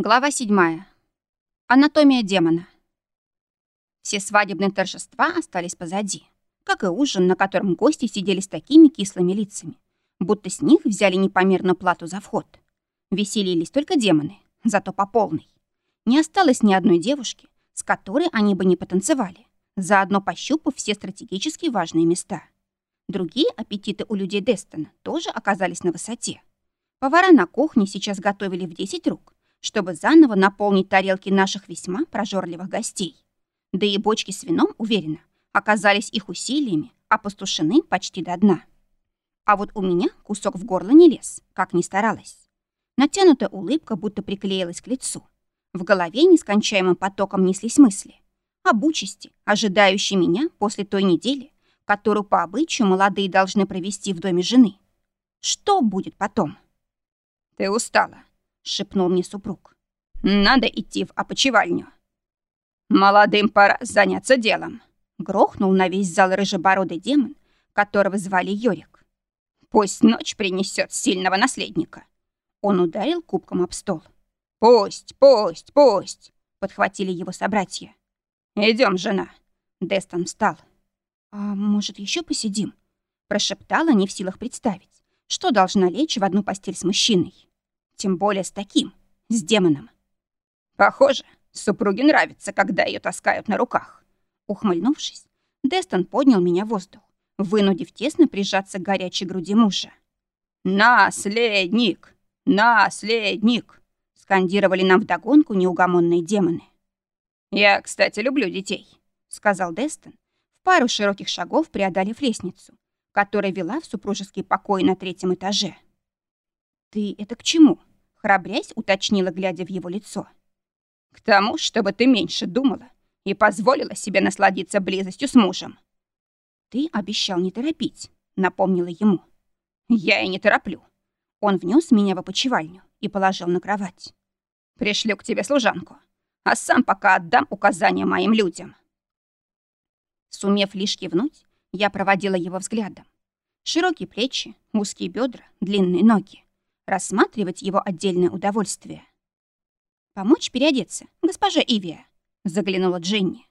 Глава 7. Анатомия демона. Все свадебные торжества остались позади, как и ужин, на котором гости сидели с такими кислыми лицами, будто с них взяли непомерную плату за вход. Веселились только демоны, зато по полной. Не осталось ни одной девушки, с которой они бы не потанцевали, заодно пощупав все стратегически важные места. Другие аппетиты у людей Дестона тоже оказались на высоте. Повара на кухне сейчас готовили в 10 рук, чтобы заново наполнить тарелки наших весьма прожорливых гостей. Да и бочки с вином, уверена, оказались их усилиями опустошены почти до дна. А вот у меня кусок в горло не лез, как ни старалась. Натянутая улыбка будто приклеилась к лицу. В голове нескончаемым потоком неслись мысли об участи, ожидающей меня после той недели, которую по обычаю молодые должны провести в доме жены. Что будет потом? «Ты устала», шепнул мне супруг. «Надо идти в опочивальню». «Молодым пора заняться делом», — грохнул на весь зал рыжебородый демон, которого звали Йорик. «Пусть ночь принесет сильного наследника». Он ударил кубком об стол. «Пусть, пусть, пусть!» — подхватили его собратья. Идем, жена!» Дестон встал. «А может, еще посидим?» Прошептала, не в силах представить, что должна лечь в одну постель с мужчиной. Тем более с таким, с демоном. Похоже, супруге нравится, когда ее таскают на руках. Ухмыльнувшись, Дестон поднял меня в воздух, вынудив тесно прижаться к горячей груди мужа. «Наследник! Наследник!» — скандировали нам вдогонку неугомонные демоны. «Я, кстати, люблю детей», — сказал Дестон, в пару широких шагов преодолев лестницу, которая вела в супружеский покой на третьем этаже. «Ты это к чему?» Храбрясь, уточнила, глядя в его лицо. «К тому, чтобы ты меньше думала и позволила себе насладиться близостью с мужем». «Ты обещал не торопить», — напомнила ему. «Я и не тороплю». Он внес меня в опочивальню и положил на кровать. «Пришлю к тебе служанку, а сам пока отдам указания моим людям». Сумев лишь кивнуть, я проводила его взглядом. Широкие плечи, узкие бедра, длинные ноги рассматривать его отдельное удовольствие. «Помочь переодеться, госпожа Ивия?» — заглянула Дженни.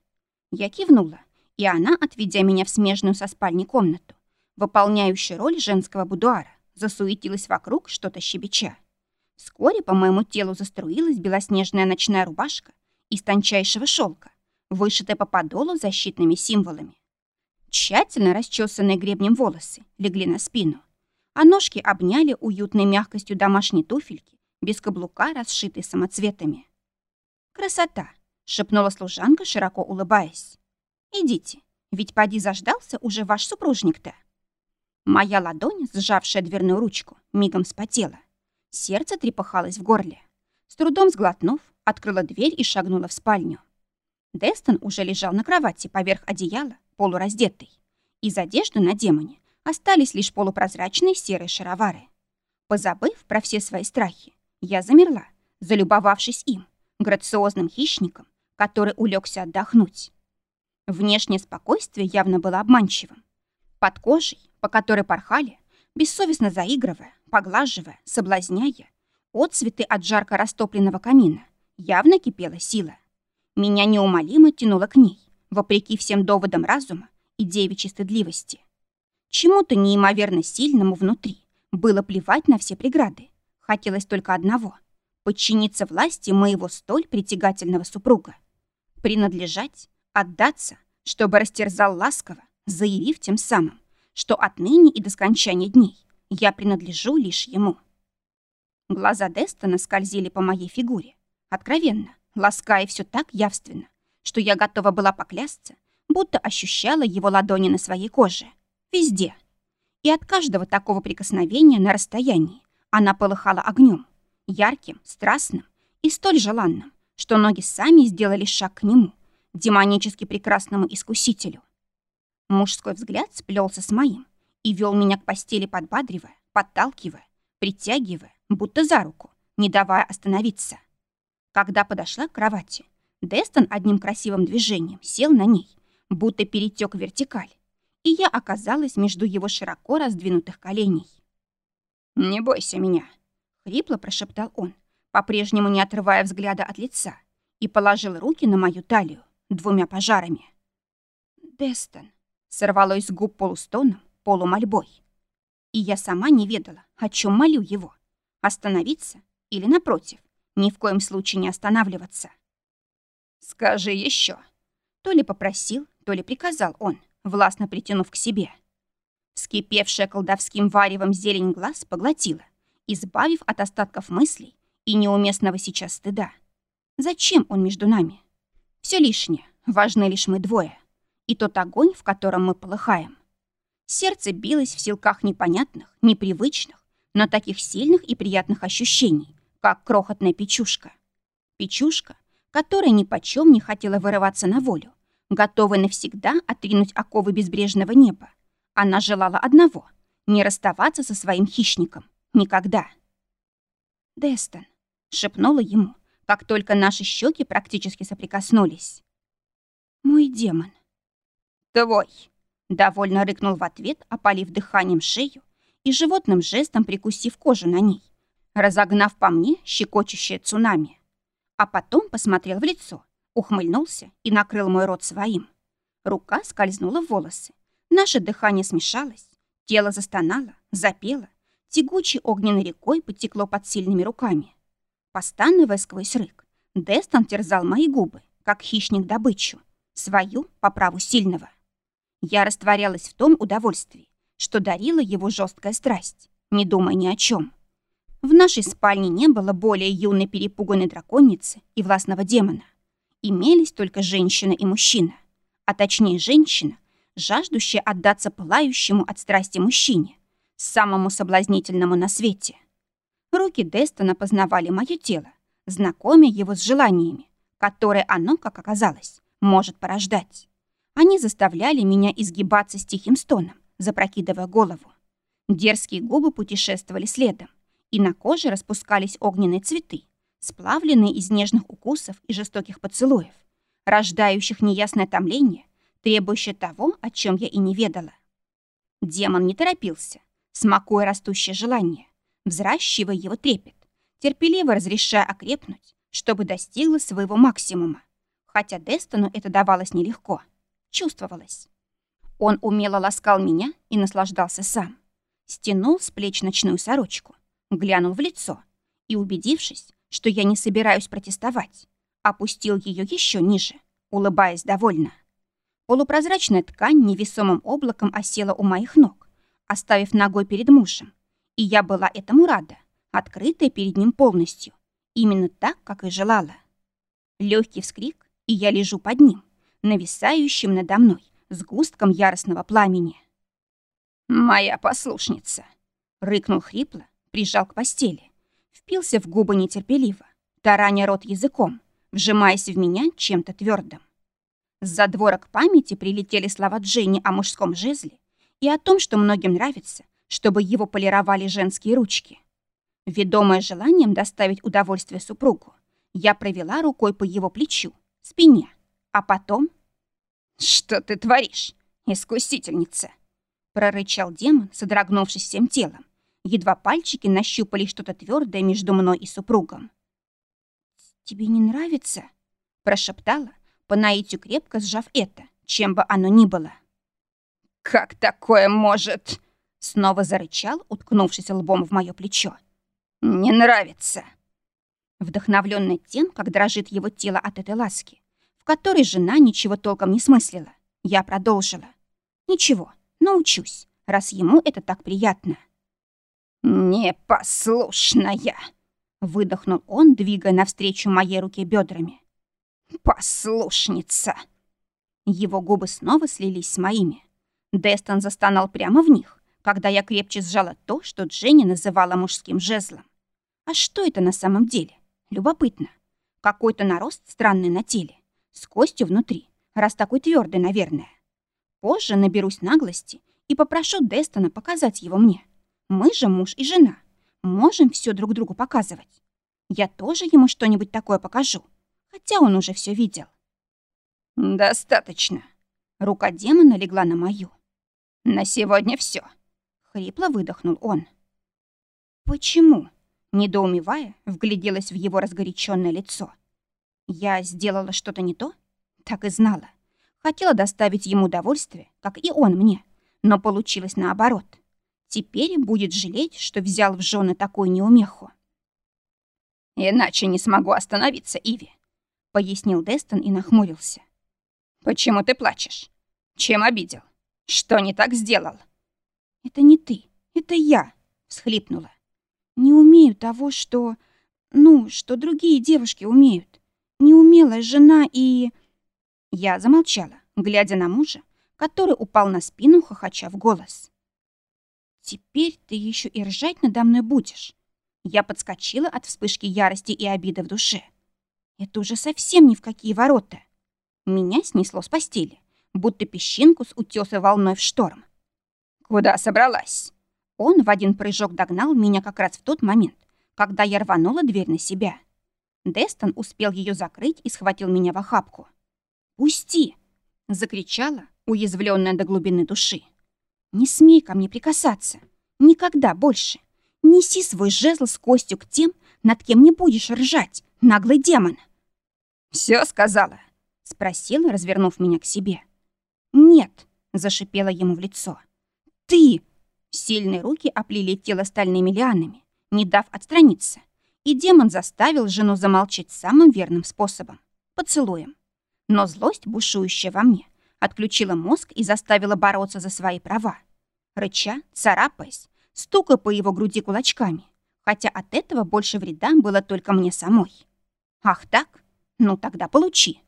Я кивнула, и она, отведя меня в смежную со спальней комнату, выполняющую роль женского будуара, засуетилась вокруг, что-то щебеча. Вскоре по моему телу заструилась белоснежная ночная рубашка из тончайшего шелка, вышитая по подолу защитными символами. Тщательно расчесанные гребнем волосы легли на спину, а ножки обняли уютной мягкостью домашней туфельки, без каблука, расшитой самоцветами. «Красота!» — шепнула служанка, широко улыбаясь. «Идите, ведь поди заждался уже ваш супружник-то». Моя ладонь, сжавшая дверную ручку, мигом спотела. Сердце трепыхалось в горле. С трудом сглотнув, открыла дверь и шагнула в спальню. Дестон уже лежал на кровати поверх одеяла, полураздетый. Из одежды на демоне остались лишь полупрозрачные серые шаровары. Позабыв про все свои страхи, я замерла, залюбовавшись им, грациозным хищником, который улегся отдохнуть. Внешнее спокойствие явно было обманчивым. Под кожей, по которой порхали, бессовестно заигрывая, поглаживая, соблазняя, отцветы от жарко растопленного камина, явно кипела сила. Меня неумолимо тянуло к ней, вопреки всем доводам разума и девичьей стыдливости. Чему-то неимоверно сильному внутри было плевать на все преграды. Хотелось только одного — подчиниться власти моего столь притягательного супруга. Принадлежать, отдаться, чтобы растерзал ласково, заявив тем самым, что отныне и до скончания дней я принадлежу лишь ему. Глаза Дестона скользили по моей фигуре, откровенно, лаская все так явственно, что я готова была поклясться, будто ощущала его ладони на своей коже. Везде. И от каждого такого прикосновения на расстоянии она полыхала огнем, ярким, страстным и столь желанным, что ноги сами сделали шаг к нему, демонически прекрасному искусителю. Мужской взгляд сплелся с моим и вел меня к постели, подбадривая, подталкивая, притягивая, будто за руку, не давая остановиться. Когда подошла к кровати, Дестон одним красивым движением сел на ней, будто перетек вертикаль, и я оказалась между его широко раздвинутых коленей. «Не бойся меня», — хрипло прошептал он, по-прежнему не отрывая взгляда от лица, и положил руки на мою талию двумя пожарами. «Дестон», — сорвалось с губ полустоном, полумольбой. И я сама не ведала, о чем молю его. Остановиться или, напротив, ни в коем случае не останавливаться. «Скажи еще. То ли попросил, то ли приказал он, властно притянув к себе. Вскипевшая колдовским варевом зелень глаз поглотила, избавив от остатков мыслей и неуместного сейчас стыда. Зачем он между нами? Все лишнее, важны лишь мы двое. И тот огонь, в котором мы полыхаем. Сердце билось в силках непонятных, непривычных, но таких сильных и приятных ощущений, как крохотная печушка. Печушка, которая ни почем не хотела вырываться на волю, готовая навсегда отринуть оковы безбрежного неба. Она желала одного — не расставаться со своим хищником. Никогда. «Дестон», — шепнула ему, как только наши щеки практически соприкоснулись. «Мой демон». «Твой», — довольно рыкнул в ответ, опалив дыханием шею и животным жестом прикусив кожу на ней, разогнав по мне щекочущее цунами. А потом посмотрел в лицо, ухмыльнулся и накрыл мой рот своим. Рука скользнула в волосы. Наше дыхание смешалось, тело застонало, запело, тягучей огненной рекой потекло под сильными руками. Постановая сквозь рык, Дестон терзал мои губы, как хищник добычу, свою по праву сильного. Я растворялась в том удовольствии, что дарила его жесткая страсть, не думая ни о чем. В нашей спальне не было более юной перепуганной драконицы и властного демона. Имелись только женщина и мужчина, а точнее женщина, жаждущая отдаться пылающему от страсти мужчине, самому соблазнительному на свете. Руки Дестона познавали мое тело, знакомя его с желаниями, которые оно, как оказалось, может порождать. Они заставляли меня изгибаться с тихим стоном, запрокидывая голову. Дерзкие губы путешествовали следом, и на коже распускались огненные цветы, сплавленные из нежных укусов и жестоких поцелуев, рождающих неясное томление, требующее того, о чем я и не ведала. Демон не торопился, смакуя растущее желание, взращивая его трепет, терпеливо разрешая окрепнуть, чтобы достигла своего максимума. Хотя Дестону это давалось нелегко. Чувствовалось. Он умело ласкал меня и наслаждался сам. Стянул с плеч ночную сорочку, глянул в лицо и, убедившись, что я не собираюсь протестовать, опустил ее еще ниже, улыбаясь довольно. Полупрозрачная ткань невесомым облаком осела у моих ног, оставив ногой перед мужем, и я была этому рада, открытая перед ним полностью, именно так, как и желала. Легкий вскрик, и я лежу под ним, нависающим надо мной, с густком яростного пламени. «Моя послушница!» — рыкнул хрипло, прижал к постели, впился в губы нетерпеливо, тараня рот языком, вжимаясь в меня чем-то твердым. С задворок памяти прилетели слова Дженни о мужском жезле и о том, что многим нравится, чтобы его полировали женские ручки. Ведомая желанием доставить удовольствие супругу, я провела рукой по его плечу, спине, а потом... «Что ты творишь, искусительница?» прорычал демон, содрогнувшись всем телом. Едва пальчики нащупали что-то твердое между мной и супругом. «Тебе не нравится?» прошептала, по наитию крепко сжав это, чем бы оно ни было. «Как такое может?» Снова зарычал, уткнувшись лбом в мое плечо. «Не нравится!» Вдохновленный тем, как дрожит его тело от этой ласки, в которой жена ничего толком не смыслила, я продолжила. «Ничего, научусь, раз ему это так приятно». «Непослушная!» — выдохнул он, двигая навстречу моей руке бедрами. «Послушница!» Его губы снова слились с моими. Дестон застонал прямо в них, когда я крепче сжала то, что Дженни называла мужским жезлом. А что это на самом деле? Любопытно. Какой-то нарост странный на теле, с костью внутри, раз такой твердый, наверное. Позже наберусь наглости и попрошу Дестона показать его мне. Мы же муж и жена. Можем все друг другу показывать. Я тоже ему что-нибудь такое покажу, хотя он уже все видел. «Достаточно». Рука демона легла на мою. «На сегодня все. Хрипло выдохнул он. «Почему?» Недоумевая, вгляделась в его разгоряченное лицо. Я сделала что-то не то? Так и знала. Хотела доставить ему удовольствие, как и он мне, но получилось наоборот. Теперь будет жалеть, что взял в жены такую неумеху. «Иначе не смогу остановиться, Иви», — пояснил Дестон и нахмурился. «Почему ты плачешь? Чем обидел? Что не так сделал?» «Это не ты, это я», — всхлипнула. «Не умею того, что... Ну, что другие девушки умеют. Неумелая жена и...» Я замолчала, глядя на мужа, который упал на спину, хохоча в голос. «Теперь ты еще и ржать надо мной будешь». Я подскочила от вспышки ярости и обиды в душе. Это уже совсем ни в какие ворота. Меня снесло с постели, будто песчинку с утёса волной в шторм. «Куда собралась?» Он в один прыжок догнал меня как раз в тот момент, когда я рванула дверь на себя. Дестон успел ее закрыть и схватил меня в охапку. «Пусти!» — закричала, уязвленная до глубины души. «Не смей ко мне прикасаться! Никогда больше! Неси свой жезл с костью к тем, над кем не будешь ржать, наглый демон!» «Все сказала?» — спросил, развернув меня к себе. «Нет!» — зашипела ему в лицо. «Ты!» Сильные руки оплели тело стальными лианами, не дав отстраниться, и демон заставил жену замолчать самым верным способом — поцелуем. Но злость, бушующая во мне, отключила мозг и заставила бороться за свои права. Рыча, царапаясь, стукая по его груди кулачками, хотя от этого больше вреда было только мне самой. «Ах так? Ну тогда получи!»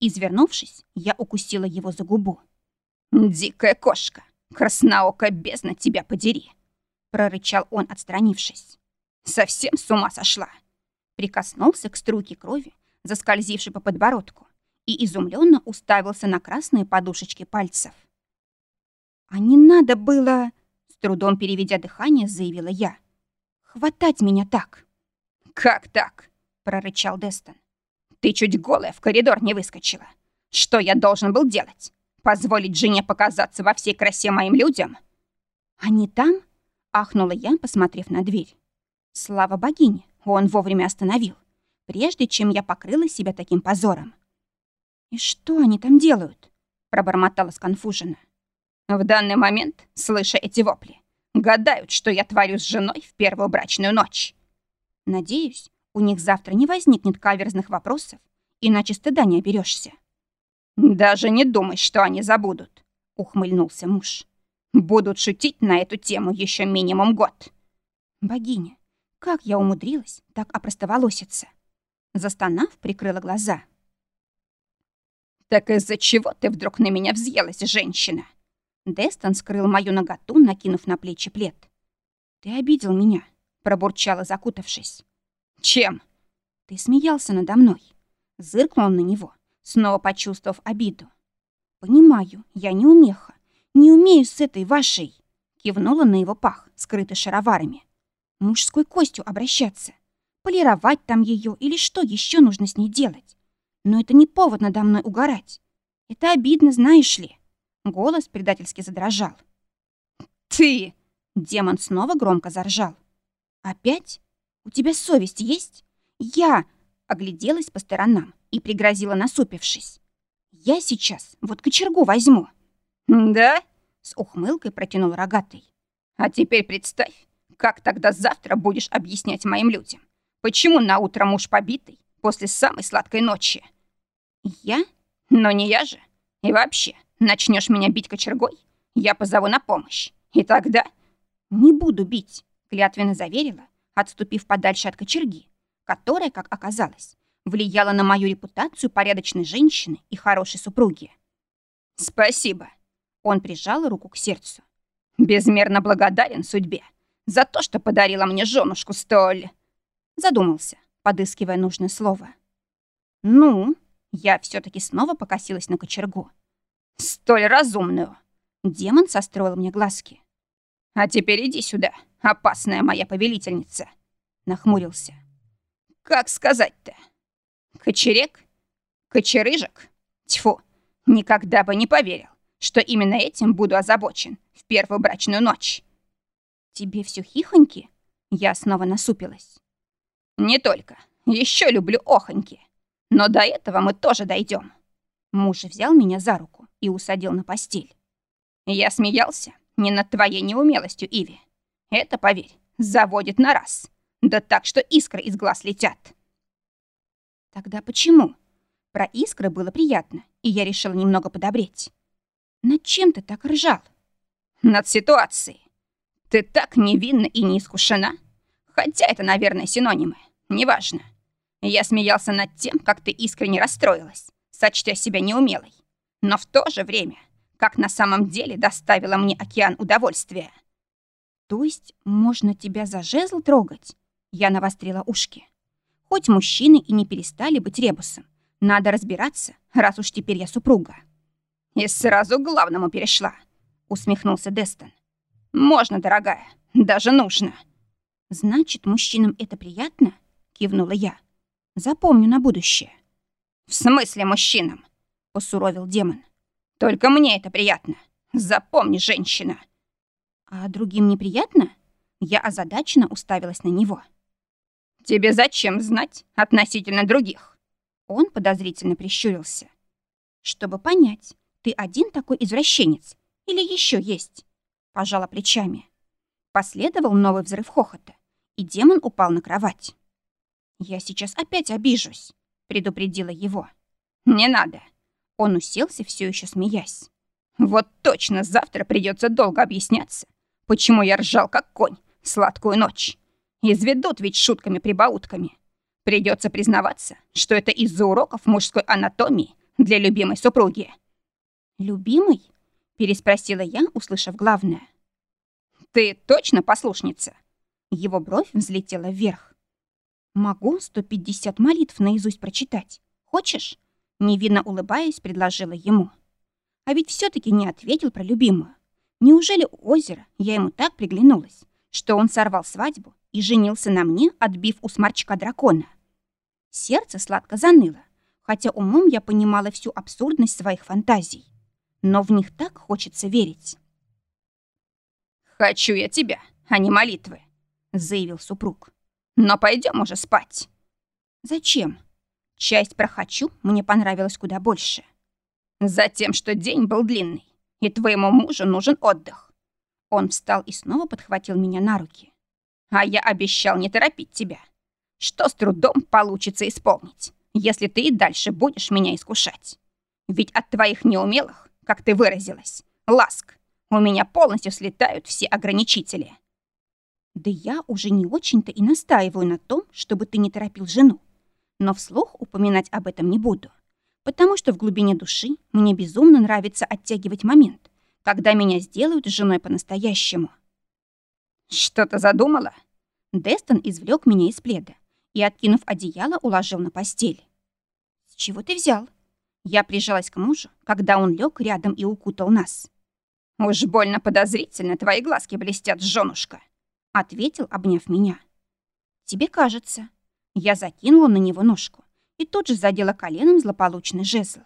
Извернувшись, я укусила его за губу. «Дикая кошка! Красноокая бездна тебя подери!» прорычал он, отстранившись. «Совсем с ума сошла!» Прикоснулся к струйке крови, заскользившей по подбородку, и изумленно уставился на красные подушечки пальцев. «А не надо было...» — с трудом переведя дыхание, заявила я. «Хватать меня так!» «Как так?» — прорычал Дестон. «Ты чуть голая в коридор не выскочила. Что я должен был делать? Позволить жене показаться во всей красе моим людям?» «Они там?» — ахнула я, посмотрев на дверь. Слава богине, он вовремя остановил, прежде чем я покрыла себя таким позором. «И что они там делают?» — пробормотала сконфуженно. «В данный момент, слыша эти вопли, гадают, что я творю с женой в первую брачную ночь. Надеюсь, у них завтра не возникнет каверзных вопросов, иначе стыда не оберешься. «Даже не думай, что они забудут», — ухмыльнулся муж. «Будут шутить на эту тему еще минимум год». «Богиня, как я умудрилась так опростоволоситься?» Застонав, прикрыла глаза. «Так из-за чего ты вдруг на меня взъелась, женщина?» Дестон скрыл мою наготу, накинув на плечи плед. «Ты обидел меня», — пробурчала, закутавшись. «Чем?» «Ты смеялся надо мной». Зыркнул на него, снова почувствовав обиду. «Понимаю, я не умеха. Не умею с этой вашей...» Кивнула на его пах, скрытый шароварами. «Мужской костью обращаться. Полировать там ее или что еще нужно с ней делать? Но это не повод надо мной угорать. Это обидно, знаешь ли. Голос предательски задрожал. «Ты!» Демон снова громко заржал. «Опять? У тебя совесть есть? Я...» Огляделась по сторонам и пригрозила, насупившись. «Я сейчас вот кочергу возьму». «Да?» С ухмылкой протянул рогатый. «А теперь представь, как тогда завтра будешь объяснять моим людям, почему на утро муж побитый после самой сладкой ночи. Я? Но не я же. И вообще, начнешь меня бить кочергой, я позову на помощь. И тогда... Не буду бить, клятвенно заверила, отступив подальше от кочерги, которая, как оказалось, влияла на мою репутацию порядочной женщины и хорошей супруги. Спасибо. Он прижал руку к сердцу. Безмерно благодарен судьбе за то, что подарила мне женушку столь... Задумался, подыскивая нужное слово. «Ну?» Я все таки снова покосилась на кочергу. «Столь разумную!» Демон состроил мне глазки. «А теперь иди сюда, опасная моя повелительница!» Нахмурился. «Как сказать-то? Кочерек? Кочерыжек? Тьфу, никогда бы не поверил, что именно этим буду озабочен в первую брачную ночь!» «Тебе все хихоньки?» Я снова насупилась. Не только. Еще люблю охоньки. Но до этого мы тоже дойдем. Муж взял меня за руку и усадил на постель. Я смеялся не над твоей неумелостью, Иви. Это, поверь, заводит на раз. Да так, что искры из глаз летят. Тогда почему? Про искры было приятно, и я решила немного подобреть. Над чем ты так ржал? Над ситуацией. Ты так невинна и не искушена. Хотя это, наверное, синонимы. Неважно. Я смеялся над тем, как ты искренне расстроилась, сочтя себя неумелой. Но в то же время, как на самом деле доставила мне океан удовольствия. То есть можно тебя за жезл трогать? Я навострила ушки. Хоть мужчины и не перестали быть ребусом, надо разбираться, раз уж теперь я супруга. И сразу к главному перешла, усмехнулся Дестон. Можно, дорогая, даже нужно. Значит, мужчинам это приятно? Кивнула я. Запомню на будущее. В смысле мужчинам? посуровил демон. Только мне это приятно. Запомни, женщина. А другим неприятно? Я озадаченно уставилась на него. Тебе зачем знать относительно других? Он подозрительно прищурился. Чтобы понять, ты один такой извращенец или еще есть? Пожала плечами. Последовал новый взрыв хохота, и демон упал на кровать. «Я сейчас опять обижусь», — предупредила его. «Не надо». Он уселся, все еще смеясь. «Вот точно завтра придется долго объясняться, почему я ржал как конь сладкую ночь. Изведут ведь шутками-прибаутками. Придется признаваться, что это из-за уроков мужской анатомии для любимой супруги». «Любимый?» — переспросила я, услышав главное. «Ты точно послушница?» Его бровь взлетела вверх. «Могу 150 молитв наизусть прочитать. Хочешь?» Невинно улыбаясь, предложила ему. А ведь все таки не ответил про любимую. Неужели у озера я ему так приглянулась, что он сорвал свадьбу и женился на мне, отбив у сморчка дракона? Сердце сладко заныло, хотя умом я понимала всю абсурдность своих фантазий. Но в них так хочется верить. «Хочу я тебя, а не молитвы», — заявил супруг. Но пойдем уже спать. Зачем? Часть про «хочу» мне понравилась куда больше. Затем, что день был длинный, и твоему мужу нужен отдых. Он встал и снова подхватил меня на руки. А я обещал не торопить тебя. Что с трудом получится исполнить, если ты и дальше будешь меня искушать. Ведь от твоих неумелых, как ты выразилась, ласк, у меня полностью слетают все ограничители. Да я уже не очень-то и настаиваю на том, чтобы ты не торопил жену. Но вслух упоминать об этом не буду, потому что в глубине души мне безумно нравится оттягивать момент, когда меня сделают женой по-настоящему. «Что-то задумала?» Дестон извлек меня из пледа и, откинув одеяло, уложил на постель. «С чего ты взял?» Я прижалась к мужу, когда он лег рядом и укутал нас. «Уж больно подозрительно твои глазки блестят, женушка!» — ответил, обняв меня. «Тебе кажется». Я закинула на него ножку и тут же задела коленом злополучный жезл.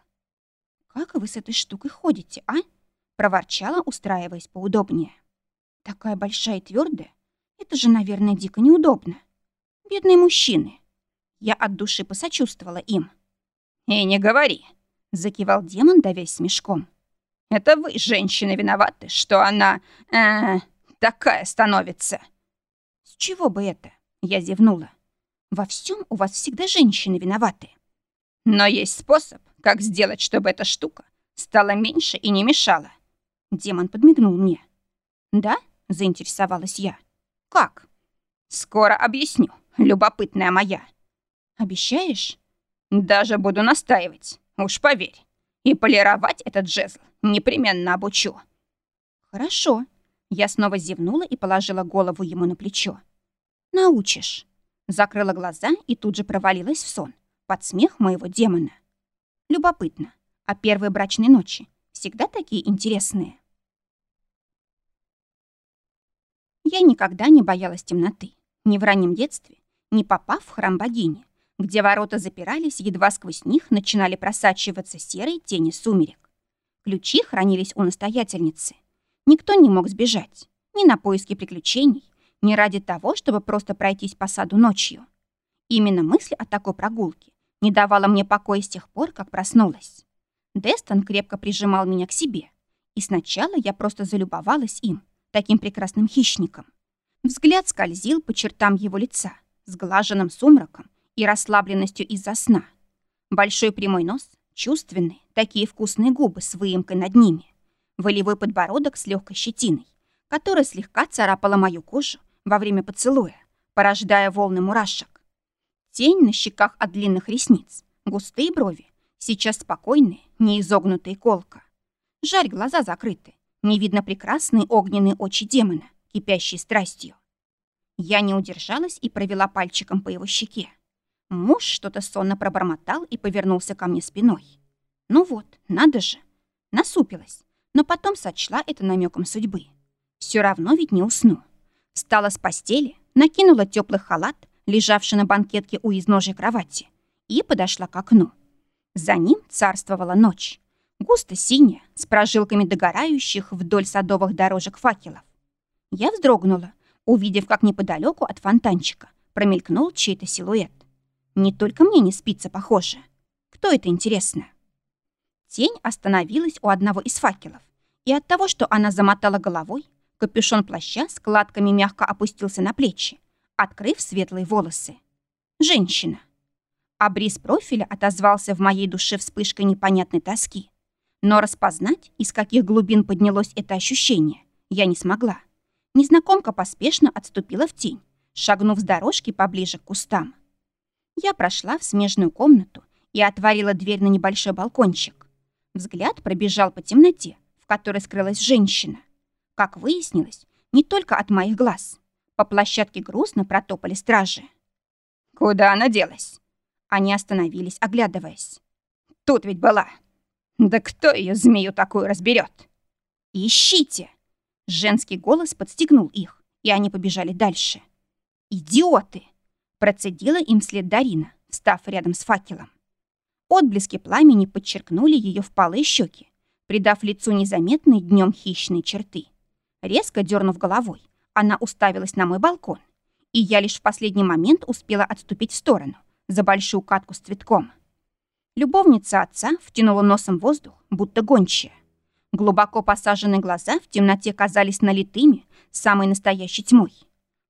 «Как вы с этой штукой ходите, а?» — проворчала, устраиваясь поудобнее. «Такая большая и твердая. Это же, наверное, дико неудобно. Бедные мужчины». Я от души посочувствовала им. «И не говори», — закивал демон, давясь смешком. «Это вы, женщины, виноваты, что она... Э, такая становится». «С чего бы это?» — я зевнула. «Во всем у вас всегда женщины виноваты». «Но есть способ, как сделать, чтобы эта штука стала меньше и не мешала». Демон подмигнул мне. «Да?» — заинтересовалась я. «Как?» «Скоро объясню, любопытная моя». «Обещаешь?» «Даже буду настаивать, уж поверь. И полировать этот жезл непременно обучу». «Хорошо», я снова зевнула и положила голову ему на плечо. «Научишь». Закрыла глаза и тут же провалилась в сон, под смех моего демона. Любопытно, а первые брачные ночи всегда такие интересные? Я никогда не боялась темноты, ни в раннем детстве, ни попав в храм богини, где ворота запирались, едва сквозь них начинали просачиваться серые тени сумерек. Ключи хранились у настоятельницы, Никто не мог сбежать. Ни на поиски приключений, ни ради того, чтобы просто пройтись по саду ночью. Именно мысль о такой прогулке не давала мне покоя с тех пор, как проснулась. Дестон крепко прижимал меня к себе, и сначала я просто залюбовалась им, таким прекрасным хищником. Взгляд скользил по чертам его лица, сглаженным сумраком и расслабленностью из-за сна. Большой прямой нос, чувственные, такие вкусные губы с выемкой над ними, волевой подбородок с легкой щетиной, которая слегка царапала мою кожу во время поцелуя, порождая волны мурашек. Тень на щеках от длинных ресниц, густые брови, сейчас спокойные, не изогнутые колка. Жаль, глаза закрыты, не видно прекрасные огненные очи демона, кипящие страстью. Я не удержалась и провела пальчиком по его щеке. Муж что-то сонно пробормотал и повернулся ко мне спиной. Ну вот, надо же. Насупилась, но потом сочла это намеком судьбы. Все равно ведь не усну. Встала с постели, накинула теплый халат, лежавший на банкетке у изножия кровати, и подошла к окну. За ним царствовала ночь. Густо синяя, с прожилками догорающих вдоль садовых дорожек факелов. Я вздрогнула, увидев, как неподалеку от фонтанчика промелькнул чей-то силуэт. Не только мне не спится, похоже. Кто это, интересно? Тень остановилась у одного из факелов, и от того, что она замотала головой, капюшон плаща складками мягко опустился на плечи, открыв светлые волосы. Женщина. Бриз профиля отозвался в моей душе вспышкой непонятной тоски. Но распознать, из каких глубин поднялось это ощущение, я не смогла. Незнакомка поспешно отступила в тень, шагнув с дорожки поближе к кустам. Я прошла в смежную комнату и отворила дверь на небольшой балкончик. Взгляд пробежал по темноте, в которой скрылась женщина. Как выяснилось, не только от моих глаз. По площадке грустно протопали стражи. «Куда она делась?» Они остановились, оглядываясь. «Тут ведь была. Да кто ее змею такую разберет? «Ищите!» Женский голос подстегнул их, и они побежали дальше. «Идиоты!» Процедила им вслед Дарина, встав рядом с факелом. Отблески пламени подчеркнули ее впалые щеки, придав лицу незаметные днем хищные черты. Резко дернув головой, она уставилась на мой балкон, и я лишь в последний момент успела отступить в сторону, за большую катку с цветком. Любовница отца втянула носом воздух, будто гончая. Глубоко посаженные глаза в темноте казались налитыми самой настоящей тьмой.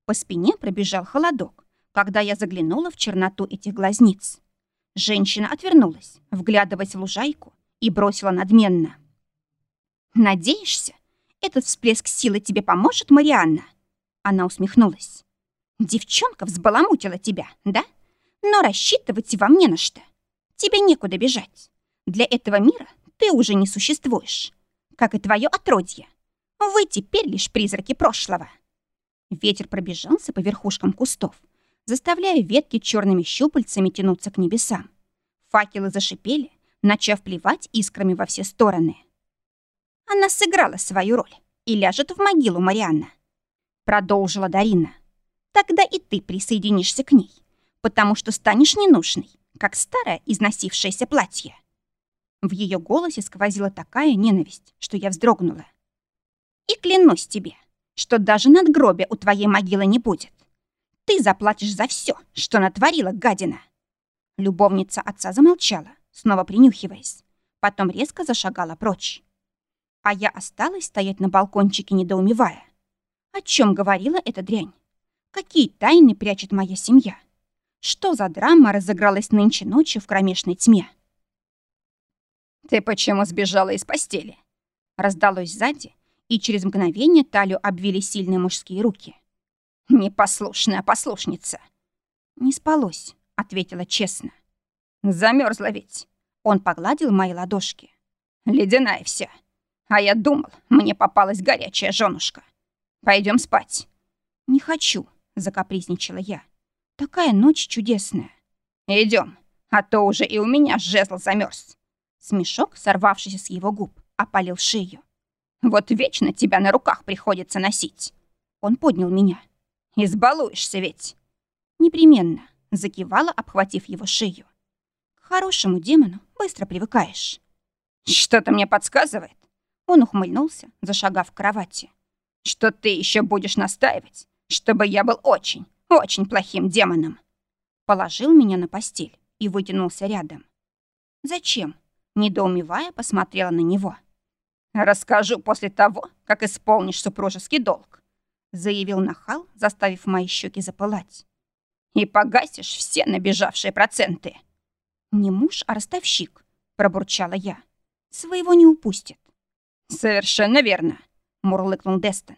По спине пробежал холодок, когда я заглянула в черноту этих глазниц. Женщина отвернулась, вглядываясь в лужайку, и бросила надменно. «Надеешься, этот всплеск силы тебе поможет, Марианна?» Она усмехнулась. «Девчонка взбаламутила тебя, да? Но рассчитывать вам не на что. Тебе некуда бежать. Для этого мира ты уже не существуешь, как и твое отродье. Вы теперь лишь призраки прошлого». Ветер пробежался по верхушкам кустов, заставляя ветки черными щупальцами тянуться к небесам. Факелы зашипели, начав плевать искрами во все стороны. Она сыграла свою роль и ляжет в могилу Марианна. Продолжила Дарина. Тогда и ты присоединишься к ней, потому что станешь ненужной, как старое износившееся платье. В ее голосе сквозила такая ненависть, что я вздрогнула. И клянусь тебе, что даже надгробия у твоей могилы не будет. Ты заплатишь за все, что натворила гадина. Любовница отца замолчала, снова принюхиваясь. Потом резко зашагала прочь. А я осталась стоять на балкончике, недоумевая. О чем говорила эта дрянь? Какие тайны прячет моя семья? Что за драма разыгралась нынче ночью в кромешной тьме? «Ты почему сбежала из постели?» Раздалось сзади, и через мгновение талию обвили сильные мужские руки. Непослушная послушница. Не спалось, ответила честно. Замерзла ведь. Он погладил мои ладошки. Ледяная вся. А я думал, мне попалась горячая женушка. Пойдем спать. Не хочу, закапризничала я. Такая ночь чудесная. Идем, а то уже и у меня жезл замерз. Смешок, сорвавшийся с его губ, опалил шею. Вот вечно тебя на руках приходится носить. Он поднял меня. Избалуешься ведь. Непременно, закивала, обхватив его шею. К хорошему демону быстро привыкаешь. Что-то мне подсказывает. Он ухмыльнулся, зашагав к кровати. Что ты еще будешь настаивать, чтобы я был очень, очень плохим демоном. Положил меня на постель и вытянулся рядом. «Зачем?» Недоумевая, посмотрела на него. «Расскажу после того, как исполнишь супружеский долг», заявил нахал, заставив мои щеки запылать. «И погасишь все набежавшие проценты». «Не муж, а ростовщик», — пробурчала я. «Своего не упустит». «Совершенно верно», — мурлыкнул Дестон.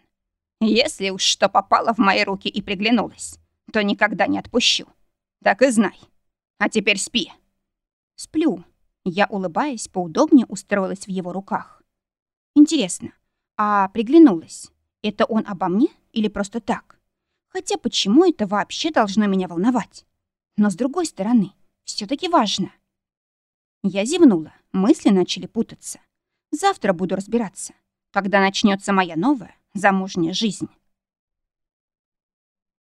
«Если уж что попало в мои руки и приглянулось, то никогда не отпущу. Так и знай. А теперь спи». «Сплю». Я, улыбаясь, поудобнее устроилась в его руках. «Интересно, а приглянулась? Это он обо мне или просто так? Хотя почему это вообще должно меня волновать? Но с другой стороны, все таки важно». Я зевнула, мысли начали путаться. Завтра буду разбираться, когда начнется моя новая замужняя жизнь.